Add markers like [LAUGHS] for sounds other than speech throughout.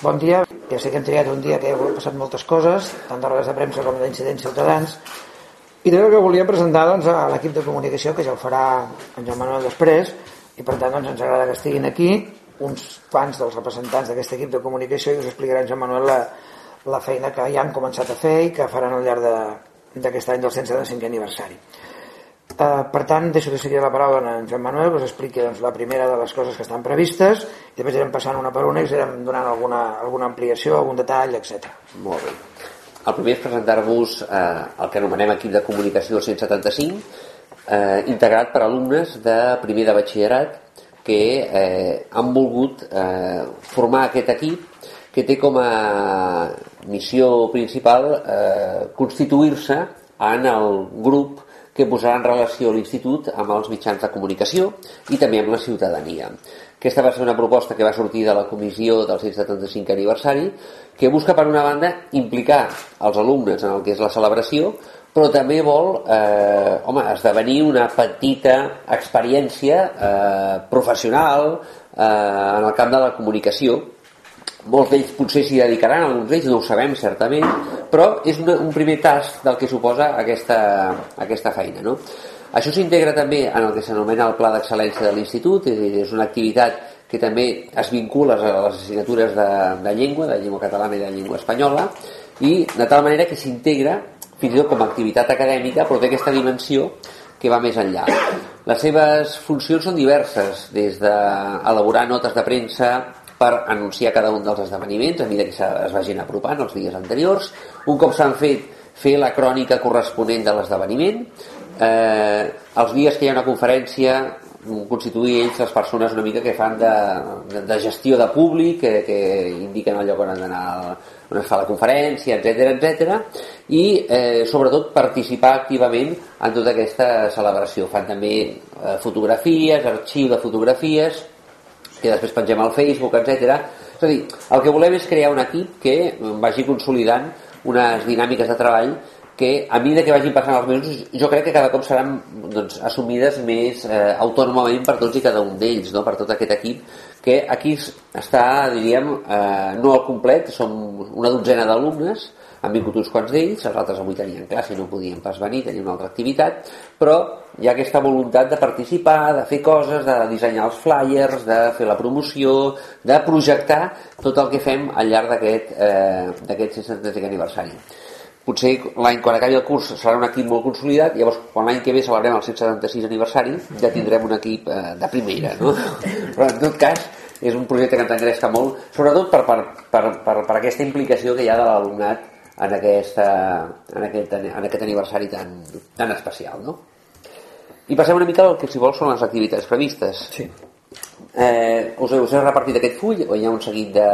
Bon dia, ja sé que hem triat un dia que han passat moltes coses, tant de rodes de premsa com d'incidents ciutadans, i també que volíem presentar doncs, a l'equip de comunicació, que ja ho farà en Joan Manuel després, i per tant doncs, ens agrada que estiguin aquí uns quants dels representants d'aquest equip de comunicació i us explicarà en Joan Manuel la, la feina que ja han començat a fer i que faran al llarg d'aquest any del 175 aniversari. Uh, per tant, deixo de seguir la paraula en Joan Manuel, us expliqui doncs, la primera de les coses que estan previstes, i després irem passant una per una i us irem donant alguna, alguna ampliació, algun detall, etc. Molt bé. El primer és presentar-vos eh, el que anomenem equip de comunicació 175, eh, integrat per alumnes de primer de batxillerat que eh, han volgut eh, formar aquest equip que té com a missió principal eh, constituir-se en el grup que posarà en relació l'Institut amb els mitjans de comunicació i també amb la ciutadania. Aquesta va ser una proposta que va sortir de la comissió del 175 aniversari que busca, per una banda, implicar els alumnes en el que és la celebració, però també vol eh, home, esdevenir una petita experiència eh, professional eh, en el camp de la comunicació molts d'ells potser s'hi dedicaran, alguns d'ells no ho sabem certament, però és una, un primer tast del que suposa aquesta, aquesta feina. No? Això s'integra també en el que s'anomena el Pla d'Excel·lència de l'Institut, és una activitat que també es vincula a les assignatures de, de llengua, de llengua catalana i de llengua espanyola, i de tal manera que s'integra fins i tot com a activitat acadèmica, però té aquesta dimensió que va més enllà. Les seves funcions són diverses, des d'elaborar notes de premsa, per anunciar cada un dels esdeveniments a mesura que es vagin apropant els dies anteriors. Un cop s'han fet, fer la crònica corresponent de l'esdeveniment. Eh, els dies que hi ha una conferència, constituir ells les persones una mica que fan de, de, de gestió de públic, que, que indiquen el lloc on han d'anar on es fa la conferència, etc etc. i eh, sobretot participar activament en tota aquesta celebració. Fan també eh, fotografies, arxiu de fotografies, que després pengem al Facebook, etc. És a dir, el que volem és crear un equip que vagi consolidant unes dinàmiques de treball que a mesura que vagin passant els mesos jo crec que cada cop seran doncs, assumides més eh, autònomament per tots i cada un d'ells, no? per tot aquest equip que aquí està, diríem, eh, no al complet, som una dotzena d'alumnes han vingut uns quants d'ells, els altres avui tenien classe i no podien pas venir, tenien una altra activitat, però hi ha aquesta voluntat de participar, de fer coses, de dissenyar els flyers, de fer la promoció, de projectar tot el que fem al llarg d'aquest eh, 175 aniversari. Potser l'any quan acabi el curs serà un equip molt consolidat, llavors quan l'any que ve celebrem el 176 aniversari ja tindrem un equip eh, de primera, no? [LAUGHS] Però en tot cas és un projecte que ens engresca molt, sobretot per, per, per, per, per aquesta implicació que hi ha de l'alumnat en, aquesta, en, aquest, en aquest aniversari tan, tan especial. No? I passem una mica al que, si vol, són les activitats previstes. Sí. Eh, us, us he repartit aquest full, on hi ha un seguit de,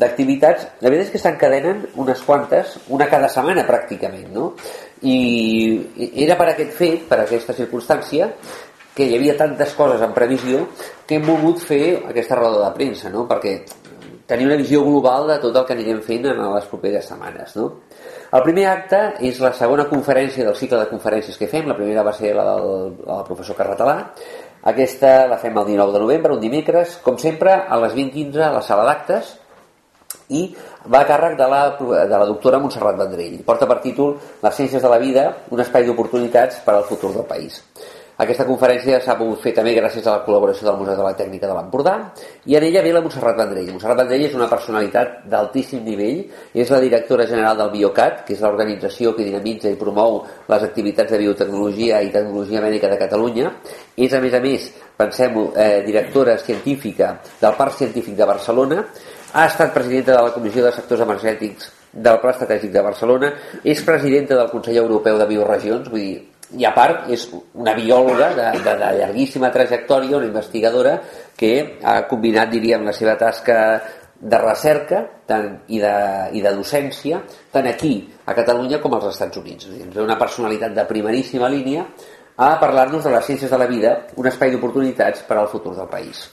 d'activitats, la veritat és que s'encadenen unes quantes, una cada setmana pràcticament, no? I era per aquest fet, per aquesta circumstància, que hi havia tantes coses en previsió que hem volgut fer aquesta roda de premsa, no? Perquè tenir una visió global de tot el que anirem fent en les properes setmanes. No? El primer acte és la segona conferència del cicle de conferències que fem. La primera va ser la del, la del professor Carratalà. Aquesta la fem el 19 de novembre, un dimecres, com sempre, a les 20.15 a la sala d'actes i va a càrrec de la, de la doctora Montserrat Vendrell. Porta per títol Les ciències de la vida, un espai d'oportunitats per al futur del país. Aquesta conferència s'ha pogut fer també gràcies a la col·laboració del Museu de la Tècnica de l'Empordà i en ella ve la Montserrat Vendrell. Montserrat Vendrell és una personalitat d'altíssim nivell, és la directora general del Biocat, que és l'organització que dinamitza i promou les activitats de biotecnologia i tecnologia mèdica de Catalunya. És, a més a més, pensem eh, directora científica del Parc Científic de Barcelona, ha estat presidenta de la Comissió de Sectors Energètics del Pla Estratègic de Barcelona, és presidenta del Consell Europeu de Bioregions, vull dir, i a part és una biòloga de, de, de llarguíssima trajectòria, una investigadora que ha combinat, diríem, la seva tasca de recerca tant, i, de, i de docència tant aquí, a Catalunya, com als Estats Units. És una personalitat de primeríssima línia a parlar-nos de les ciències de la vida, un espai d'oportunitats per al futur del país.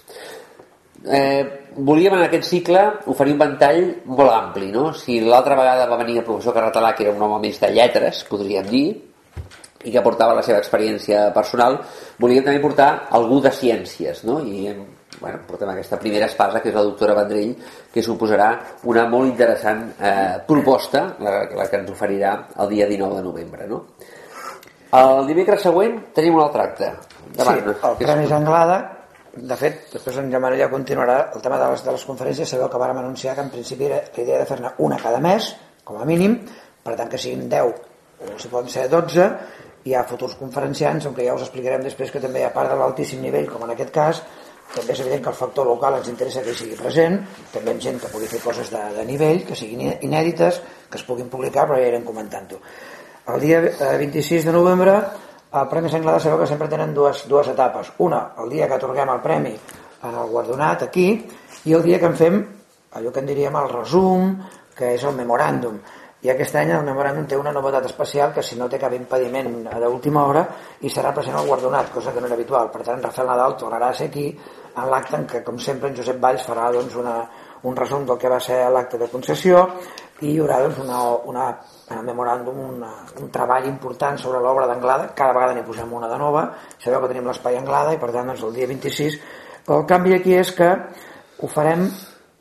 Eh, volíem en aquest cicle oferir un ventall molt ampli, no? Si l'altra vegada va venir el professor Carratalà, que era un home més de lletres, podríem dir, i que portava la seva experiència personal, volíem també portar algú de ciències, no? I bueno, portem aquesta primera espasa, que és la doctora Vendrell, que suposarà una molt interessant eh, proposta, la, la que ens oferirà el dia 19 de novembre, no? El dimecres següent tenim un altre acte. Davant, sí, el Premi Anglada, de fet, després en Joan ja continuarà el tema de les, de les conferències, sabeu que vàrem anunciar que en principi era la idea de fer-ne una cada mes, com a mínim, per tant que siguin 10 o si poden ser 12, hi ha futurs conferenciants, on ja us explicarem després que també a part de l'altíssim nivell, com en aquest cas, també és evident que el factor local ens interessa que hi sigui present, també amb gent que pugui fer coses de, de nivell, que siguin inèdites, que es puguin publicar, però ja irem comentant-ho. El dia 26 eh, de novembre el Premi Senglada sabeu que sempre tenen dues, dues etapes. Una, el dia que atorguem el premi al guardonat aquí, i el dia que en fem allò que en diríem el resum, que és el memoràndum. I aquest any el memoràndum té una novetat especial que si no té cap impediment d'última hora i serà present el guardonat, cosa que no era habitual. Per tant, Rafael Nadal tornarà a ser aquí en l'acte en què, com sempre, en Josep Valls farà doncs, una, un resum del que va ser l'acte de concessió i hi haurà doncs, una, una, en el memoràndum una, un treball important sobre l'obra d'Anglada, cada vegada n'hi posem una de nova, sabeu que tenim l'espai Anglada i per tant doncs, el dia 26 el canvi aquí és que ho farem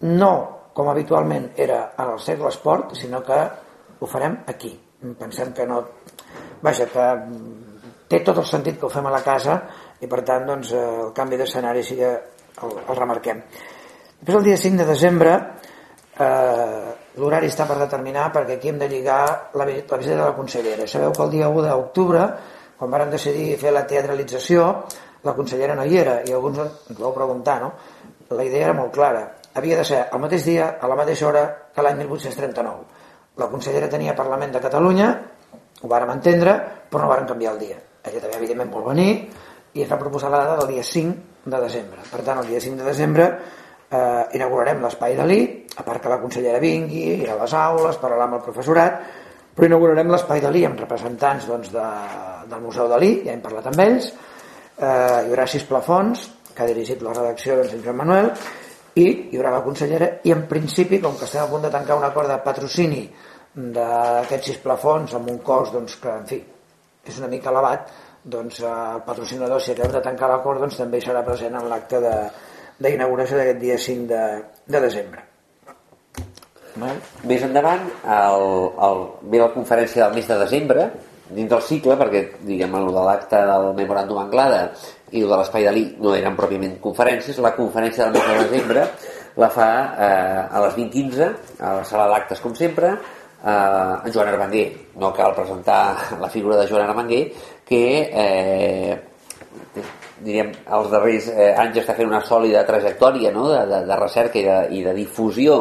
no com habitualment era en el segle esport, sinó que ho farem aquí. Pensem que no... Vaja, que té tot el sentit que ho fem a la casa i per tant doncs, el canvi d'escenari sí que el, el remarquem. Després el dia 5 de desembre eh, l'horari està per determinar perquè aquí hem de lligar la, la visita de la consellera. Sabeu que el dia 1 d'octubre, quan vàrem decidir fer la teatralització, la consellera no hi era i alguns ens vau preguntar, no? La idea era molt clara. Havia de ser el mateix dia, a la mateixa hora que l'any 1839. La consellera tenia Parlament de Catalunya, ho vàrem entendre, però no vàrem canviar el dia. Ella també, evidentment, vol venir i es va proposar la data del dia 5 de desembre. Per tant, el dia 5 de desembre eh, inaugurarem l'espai Dalí, a part que la consellera vingui, irà a les aules, parlarà amb el professorat, però inaugurarem l'espai Dalí amb representants doncs, de, del Museu Dalí, ja hem parlat amb ells, eh, hi haurà sis plafons, que ha dirigit la redacció doncs, en Joan Manuel, i hi haurà la consellera, i en principi, com que estem a punt de tancar un acord de patrocini d'aquests sis plafons amb un cost doncs, que, en fi, és una mica elevat, doncs el patrocinador, si acabem de tancar l'acord, doncs també serà present en l'acte d'inauguració d'aquest dia 5 de, de desembre. Més endavant, el, el, ve la conferència del mes de desembre, dins del cicle, perquè diguem, el de l'acte del memoràndum Anglada i de l'espai Dalí no eren pròpiament conferències, la conferència del mes de desembre la fa eh, a les 20.15 a la sala d'actes com sempre eh, en Joan Armenguer no cal presentar la figura de Joan Armenguer que eh, diríem, els darrers eh, anys està fent una sòlida trajectòria no? de, de, de recerca i de, i de difusió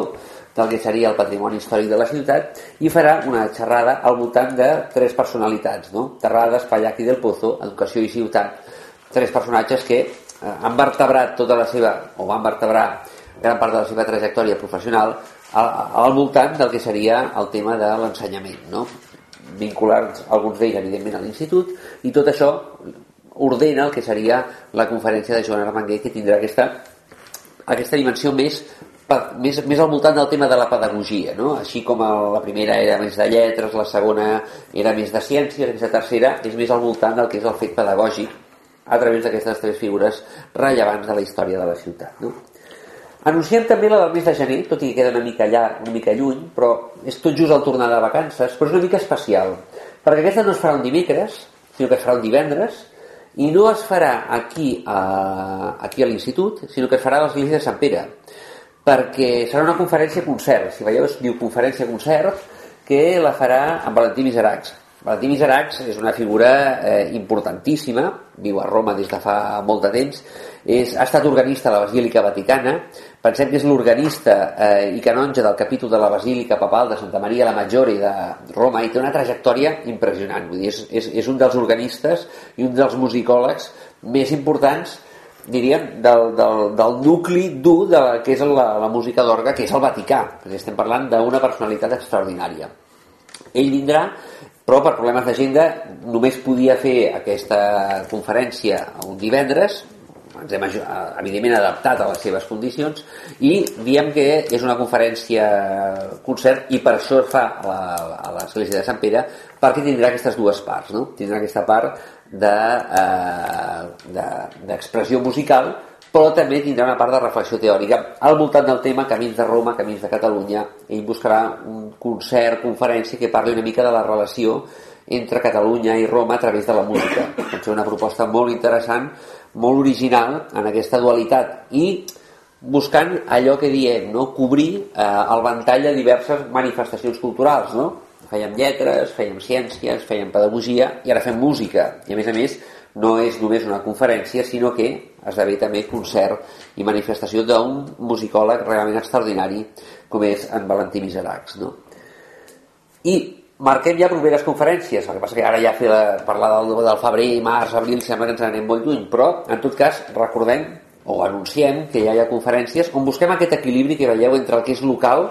del que seria el patrimoni històric de la ciutat i farà una xerrada al voltant de tres personalitats, no? Terrades, Pallac i Del Pozo, Educació i Ciutat, tres personatges que eh, han vertebrat tota la seva, o van vertebrar gran part de la seva trajectòria professional al, al voltant del que seria el tema de l'ensenyament, no? vinculats alguns d'ells evidentment a l'institut i tot això ordena el que seria la conferència de Joan Armenguer que tindrà aquesta, aquesta dimensió més, més, més al voltant del tema de la pedagogia no? així com la primera era més de lletres la segona era més de ciències aquesta tercera és més al voltant del que és el fet pedagògic a través d'aquestes tres figures rellevants de la història de la ciutat no? Anunciem també la del mes de gener, tot i que queda una mica allà, una mica lluny, però és tot just al tornar de vacances, però és una mica especial, perquè aquesta no es farà un dimecres, sinó que es farà un divendres, i no es farà aquí a, aquí a l'institut, sinó que es farà a l'església de Sant Pere, perquè serà una conferència-concert, si veieu es diu conferència-concert, que la farà amb Valentí Miseracs. Valentí Miseracs és una figura eh, importantíssima, viu a Roma des de fa molt de temps, és, ha estat organista de la Basílica Vaticana, pensem que és l'organista eh, i canonge del capítol de la Basílica Papal de Santa Maria la Maggiore de Roma i té una trajectòria impressionant, vull dir, és, és, és un dels organistes i un dels musicòlegs més importants diríem, del, del, del nucli dur de que és la, la música d'orga, que és el Vaticà, estem parlant d'una personalitat extraordinària. Ell vindrà, però per problemes d'agenda només podia fer aquesta conferència un divendres, ens hem evidentment adaptat a les seves condicions i diem que és una conferència concert i per això es fa a l'església de Sant Pere perquè tindrà aquestes dues parts no? tindrà aquesta part d'expressió de, de, musical però també tindrà una part de reflexió teòrica al voltant del tema Camins de Roma, Camins de Catalunya ell buscarà un concert, conferència que parli una mica de la relació entre Catalunya i Roma a través de la música. Pot ser una proposta molt interessant, molt original en aquesta dualitat i buscant allò que diem, no? cobrir eh, el ventall de diverses manifestacions culturals. No? Fèiem lletres, fèiem ciències, fèiem pedagogia i ara fem música. I a més a més no és només una conferència, sinó que esdevé també concert i manifestació d'un musicòleg realment extraordinari com és en Valentí Miseracs. No? I marquem ja properes conferències, el que passa que ara ja fer la, parlar del, del febrer, març, abril, sembla que ens anem molt lluny, però en tot cas recordem o anunciem que ja hi ha conferències on busquem aquest equilibri que veieu entre el que és local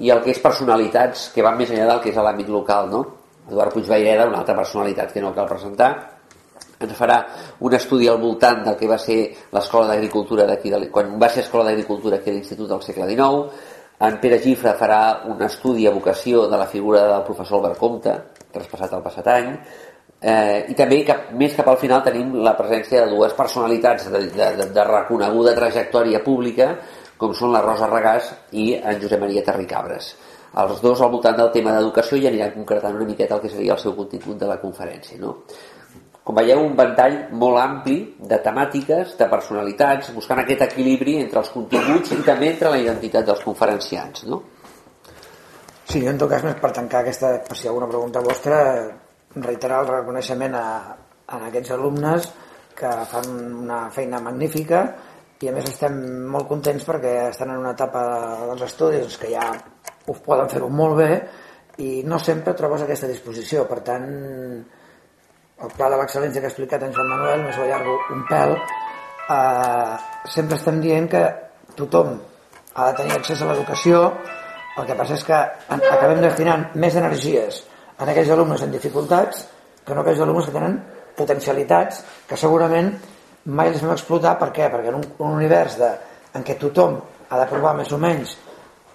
i el que és personalitats que van més enllà del que és l'àmbit local, no? Eduard Puigvaireda, una altra personalitat que no cal presentar, ens farà un estudi al voltant del que va ser l'escola d'agricultura d'aquí, quan va ser escola d'agricultura aquí a l'Institut del segle XIX, en Pere Gifra farà un estudi a vocació de la figura del professor Albert Comte, traspassat el passat any, eh, i també cap, més cap al final tenim la presència de dues personalitats de, de, de reconeguda trajectòria pública com són la Rosa Regàs i en Josep Maria Terricabres. Els dos al voltant del tema d'educació i aniran concretant una miqueta el que seria el seu contingut de la conferència no? Com veieu, un ventall molt ampli de temàtiques, de personalitats, buscant aquest equilibri entre els continguts i també entre la identitat dels conferenciants, no? Sí, en tot cas, per tancar aquesta, per si hi ha alguna pregunta vostra, reiterar el reconeixement a, a aquests alumnes que fan una feina magnífica i a més estem molt contents perquè estan en una etapa dels estudis que ja ho poden fer-ho molt bé i no sempre trobes aquesta disposició, per tant el pla de l'excel·lència que ha explicat en Joan Manuel, més allargo un pèl, eh, sempre estem dient que tothom ha de tenir accés a l'educació, el que passa és que acabem destinant més energies en aquells alumnes en dificultats que no aquells alumnes que tenen potencialitats que segurament mai les vam explotar. Per què? Perquè en un, un univers de, en què tothom ha de provar més o menys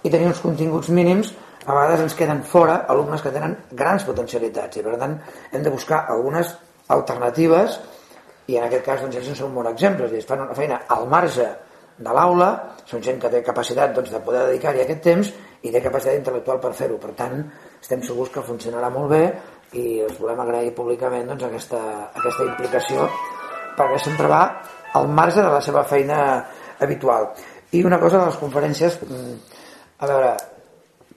i tenir uns continguts mínims a vegades ens queden fora alumnes que tenen grans potencialitats i per tant hem de buscar algunes alternatives i en aquest cas doncs, ells en són molts exemples. I fan una feina al marge de l'aula són gent que té capacitat doncs, de poder dedicar-hi aquest temps i té capacitat intel·lectual per fer-ho. Per tant estem segurs que funcionarà molt bé i els volem agrair públicament doncs, aquesta, aquesta implicació perquè sempre va al marge de la seva feina habitual. I una cosa de les conferències mm, a veure,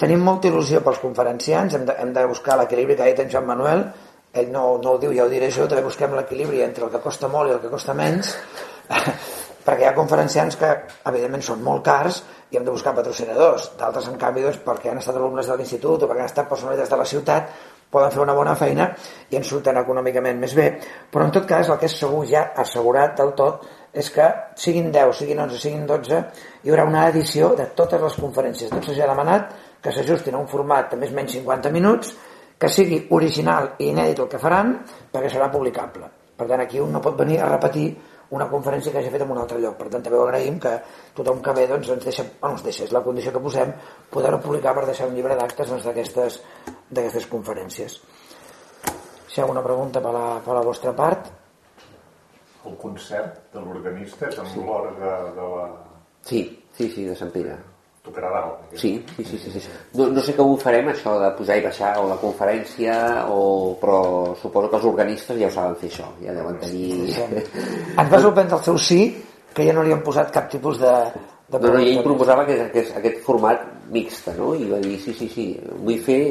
Tenim molta il·lusió pels conferenciants, hem de, hem de buscar l'equilibri que ha dit en Joan Manuel, ell no, no ho diu, ja ho diré jo, també busquem l'equilibri entre el que costa molt i el que costa menys, [LAUGHS] perquè hi ha conferenciants que evidentment són molt cars i hem de buscar patrocinadors, d'altres en canvi doncs, perquè han estat alumnes de l'institut o perquè han estat personalitats de la ciutat poden fer una bona feina i ens surten econòmicament més bé, però en tot cas el que és segur ja assegurat del tot és que siguin 10, siguin 11, siguin 12 hi haurà una edició de totes les conferències. Tot s'ha demanat que s'ajustin a un format de més o menys 50 minuts, que sigui original i inèdit el que faran, perquè serà publicable. Per tant, aquí un no pot venir a repetir una conferència que hagi fet en un altre lloc. Per tant, també ho agraïm que tothom que ve doncs, ens deixa, bueno, ens deixa, és la condició que posem, poder-ho publicar per deixar un llibre d'actes doncs, d'aquestes conferències. Si hi ha alguna pregunta per la, per la vostra part? El concert de l'organista és amb sí. l'orga de la... Sí, sí, sí, de Sant Pere tocarà dalt. Sí, sí, sí, sí, sí. No, no sé com ho farem, això de pujar i baixar, o la conferència, o... però suposo que els organistes ja ho saben fer això, ja deuen tenir... Sí. [LAUGHS] Em va sorprendre el seu sí, que ja no li han posat cap tipus de... de no, no, i ell proposava que aquest, aquest format mixta, no? I va dir, sí, sí, sí, vull fer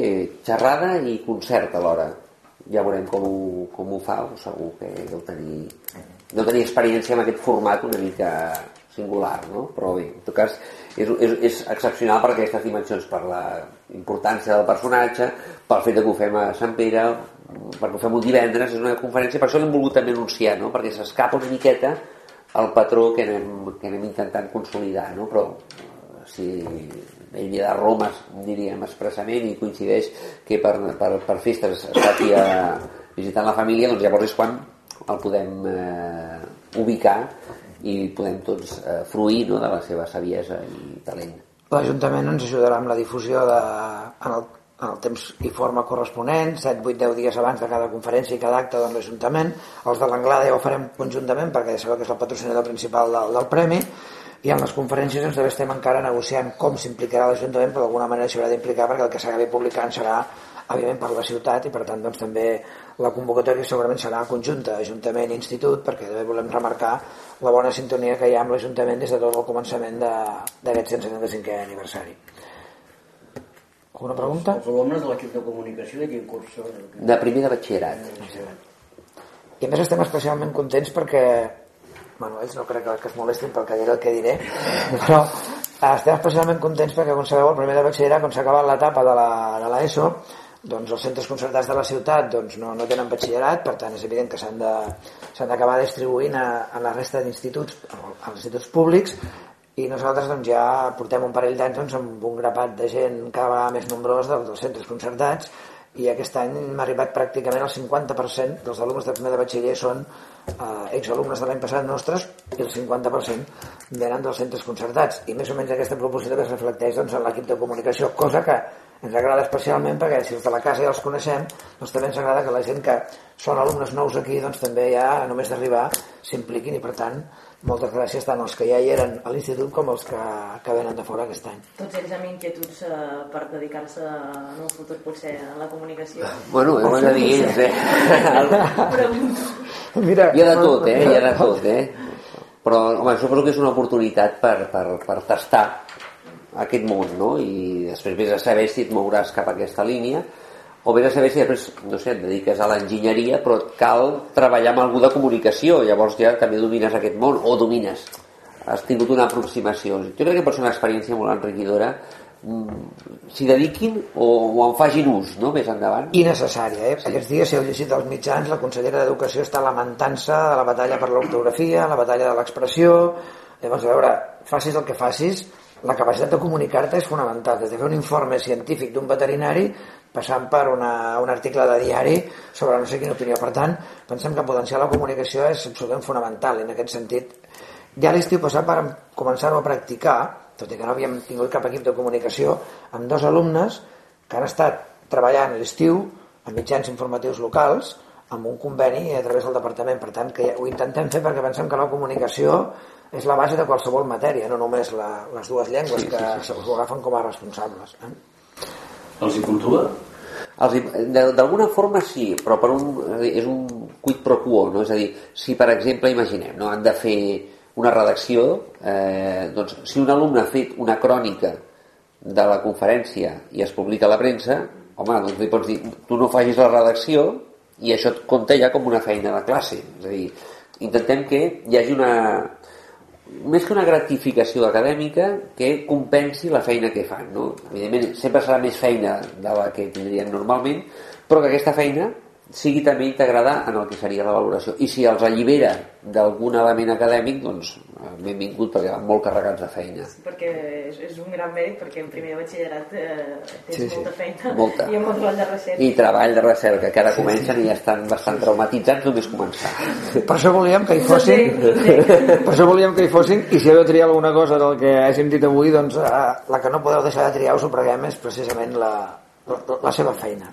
xerrada i concert alhora. Ja veurem com ho, com ho fa, segur que deu tenir, deu tenir experiència amb aquest format una mica singular, no? Però bé, en tot cas, és, és, és excepcional per aquestes dimensions, per la importància del personatge, pel fet que ho fem a Sant Pere, perquè ho fem un divendres, és una conferència, per això l'hem volgut també anunciar, no? perquè s'escapa una miqueta el patró que anem, que anem intentant consolidar, no? però si ell de Roma, diríem expressament, i coincideix que per, per, per festes està aquí a, visitant la família, doncs llavors és quan el podem eh, ubicar i podem tots eh, fruir no, de la seva saviesa i talent. L'Ajuntament ens ajudarà amb la difusió de, en, el, en el temps i forma corresponent, 7, 8, 10 dies abans de cada conferència i cada acte de l'Ajuntament. Els de l'Anglada ja ho farem conjuntament perquè ja sabeu que és el patrocinador principal del, del Premi i en les conferències doncs, també estem encara negociant com s'implicarà l'Ajuntament, però d'alguna manera s'haurà d'implicar perquè el que s'acabi publicant serà evidentment per la ciutat i per tant doncs, també la convocatòria segurament serà conjunta Ajuntament i Institut perquè també volem remarcar la bona sintonia que hi ha amb l'Ajuntament des de tot el començament d'aquest 175è aniversari. Alguna pregunta? Els alumnes de l'equip de comunicació de quin curs són? De primer de batxillerat. I a més estem especialment contents perquè bueno, ells no crec que es molestin pel que diré el que diré [LAUGHS] però estem especialment contents perquè com sabeu el primer de batxillerat quan s'ha acabat l'etapa de, la, de l'ESO doncs els centres concertats de la ciutat doncs, no, no tenen batxillerat, per tant és evident que s'han d'acabar distribuint a, a la resta d'instituts, als instituts públics, i nosaltres doncs, ja portem un parell d'anys doncs, amb un grapat de gent cada vegada més nombrós dels, dels centres concertats i aquest any m'ha arribat pràcticament el 50% dels alumnes de primer de batxiller són eh, exalumnes de l'any passat nostres i el 50% venen dels centres concertats. I més o menys aquesta proposició que es reflecteix doncs, en l'equip de comunicació, cosa que ens agrada especialment perquè si els de la casa ja els coneixem doncs també ens agrada que la gent que són alumnes nous aquí doncs també ja només d'arribar s'impliquin i per tant moltes gràcies tant als que ja hi eren a l'institut com els que, que venen de fora aquest any Tots ells amb inquietuds eh, per dedicar-se en un futur potser a la comunicació Bueno, ho hem de dir ells, eh? [LAUGHS] Mira, hi ha de tot, eh? Hi ha de tot, eh? Però, home, suposo que és una oportunitat per, per, per tastar aquest món, no? I després vés a saber si et mouràs cap a aquesta línia o vés a saber si després, no sé, et dediques a l'enginyeria però et cal treballar amb algú de comunicació, llavors ja també domines aquest món, o domines has tingut una aproximació jo crec que pot ser una experiència molt enriquidora mm, s'hi dediquin o, o en fagin ús, no?, més endavant i necessària, eh? Sí. aquests dies si heu llegit els mitjans la consellera d'Educació està lamentant-se de la batalla per l'ortografia la batalla de l'expressió llavors, a veure, facis el que facis la capacitat de comunicar-te és fonamental, des de fer un informe científic d'un veterinari passant per una, un article de diari sobre no sé quina opinió. Per tant, pensem que potenciar la comunicació és absolutament fonamental en aquest sentit. Ja l'estiu passat vam començar a practicar, tot i que no havíem tingut cap equip de comunicació, amb dos alumnes que han estat treballant l'estiu en mitjans informatius locals amb un conveni a través del departament. Per tant, que ho intentem fer perquè pensem que la comunicació és la base de qualsevol matèria, no només la, les dues llengües sí, que sí, sí. ho agafen com a responsables. Eh? Els hi puntua? D'alguna forma sí, però per un, és un quid pro quo, no? és a dir, si per exemple, imaginem, no? han de fer una redacció, eh, doncs si un alumne ha fet una crònica de la conferència i es publica a la premsa, home, doncs li pots dir, tu no facis la redacció i això et compta ja com una feina de classe. És a dir, intentem que hi hagi una, més que una gratificació acadèmica que compensi la feina que fan no? evidentment sempre serà més feina de la que tindrien normalment però que aquesta feina sigui també integrada en el que seria la valoració i si els allibera d'algun element acadèmic doncs benvingut perquè van molt carregats de feina sí, perquè és, és un gran mèrit perquè en primer de batxillerat eh, tens sí, sí. molta feina molta. i el treball de recerca i treball de recerca que ara sí, comencen sí. i ja estan bastant traumatitzats només començar per això volíem que hi fossin sí, sí. [LAUGHS] per això volíem que hi fossin i si heu de triar alguna cosa del que hàgim dit avui doncs eh, la que no podeu deixar de triar us ho preguem és precisament la, la, la seva feina